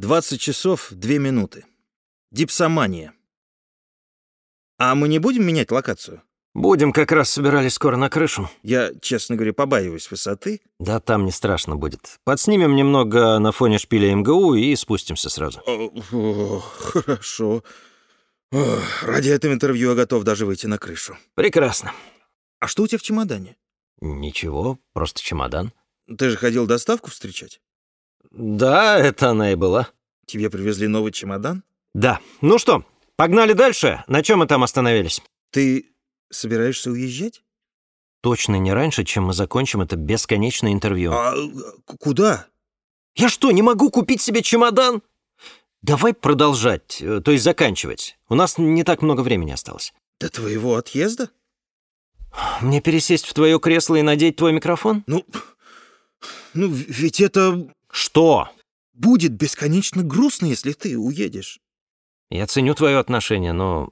20 часов 2 минуты. Дипсомания. А мы не будем менять локацию? Будем, как раз собирались скоро на крышу. Я, честно говоря, побаиваюсь высоты. Да там не страшно будет. Подснимем немного на фоне шпиля МГУ и спустимся сразу. О, о, хорошо. О, ради этого интервью я готов даже выйти на крышу. Прекрасно. А что у тебя в чемодане? Ничего, просто чемодан. Ты же ходил доставку встречать? Да, это она и была. Тебе привезли новый чемодан? Да. Ну что, погнали дальше? На чем мы там остановились? Ты собираешься уезжать? Точно не раньше, чем мы закончим это бесконечное интервью. А куда? Я что, не могу купить себе чемодан? Давай продолжать, э, то есть заканчивать. У нас не так много времени осталось. До твоего отъезда? Мне пересесть в твое кресло и надеть твой микрофон? Ну, ну ведь это Что? будет бесконечно грустно, если ты уедешь. Я ценю твое отношение, но...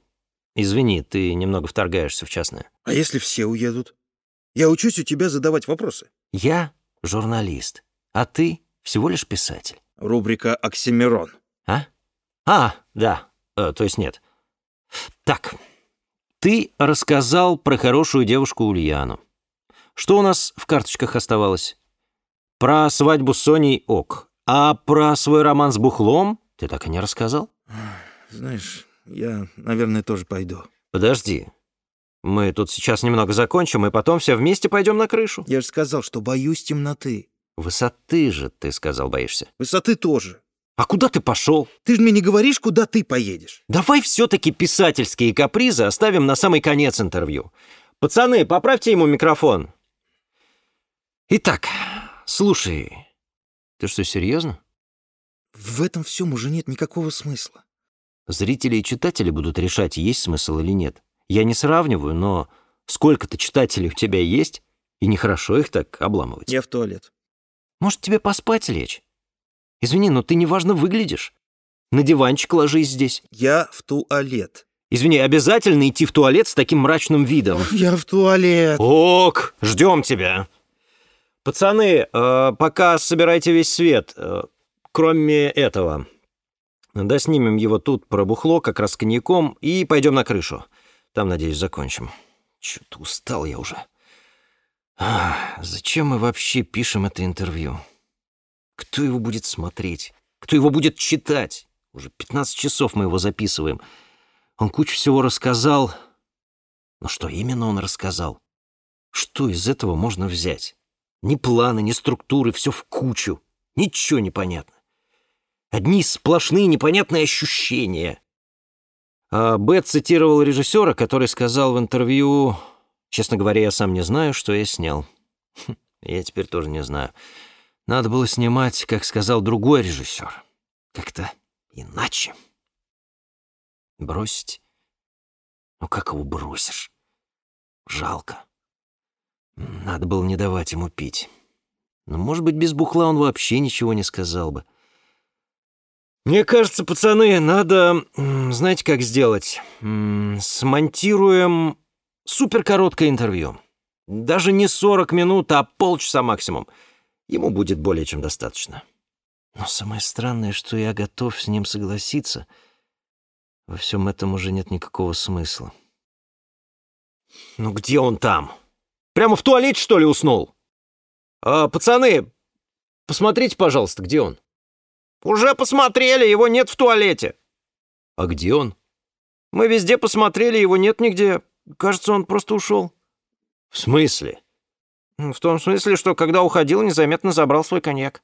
Извини, ты немного вторгаешься в частное. А если все уедут? Я учусь у тебя задавать вопросы. Я журналист, а ты всего лишь писатель. Рубрика «Оксимирон». А? А, да. Э, то есть нет. Так, ты рассказал про хорошую девушку Ульяну. Что у нас в карточках оставалось? Про свадьбу с Соней ок. А про свой роман с Бухлом ты так и не рассказал? Знаешь, я, наверное, тоже пойду. Подожди. Мы тут сейчас немного закончим, и потом все вместе пойдем на крышу. Я же сказал, что боюсь темноты. Высоты же, ты сказал, боишься. Высоты тоже. А куда ты пошел? Ты же мне не говоришь, куда ты поедешь. Давай все-таки писательские капризы оставим на самый конец интервью. Пацаны, поправьте ему микрофон. Итак, слушай, ты что, серьезно? В этом всем уже нет никакого смысла. Зрители и читатели будут решать, есть смысл или нет. Я не сравниваю, но сколько-то читателей у тебя есть, и нехорошо их так обламывать. Я в туалет. Может, тебе поспать лечь? Извини, но ты неважно выглядишь. На диванчик ложись здесь. Я в туалет. Извини, обязательно идти в туалет с таким мрачным видом. Я в туалет. Ок, ждем тебя. Пацаны, э, пока собирайте весь свет, э, кроме этого. Да снимем его тут про бухло, как раз коньяком, и пойдем на крышу. Там, надеюсь, закончим. Чё-то устал я уже. Ах, зачем мы вообще пишем это интервью? Кто его будет смотреть? Кто его будет читать? Уже 15 часов мы его записываем. Он кучу всего рассказал. Но что именно он рассказал? Что из этого можно взять? Ни планы, ни структуры, все в кучу. Ничего не понятно. Одни сплошные непонятные ощущения. А Бет цитировал режиссера, который сказал в интервью, «Честно говоря, я сам не знаю, что я снял». Хм, Я теперь тоже не знаю. Надо было снимать, как сказал другой режиссер. Как-то иначе. Бросить? Ну как его бросишь? Жалко. Надо было не давать ему пить. Но, может быть, без бухла он вообще ничего не сказал бы. Мне кажется, пацаны, надо, знаете, как сделать? Смонтируем суперкороткое интервью. Даже не 40 минут, а полчаса максимум. Ему будет более чем достаточно. Но самое странное, что я готов с ним согласиться. Во всем этом уже нет никакого смысла. Ну где он там? Прямо в туалете, что ли, уснул? А, пацаны, посмотрите, пожалуйста, где он? Уже посмотрели, его нет в туалете. А где он? Мы везде посмотрели, его нет нигде. Кажется, он просто ушел. В смысле? В том смысле, что когда уходил, незаметно забрал свой коньяк.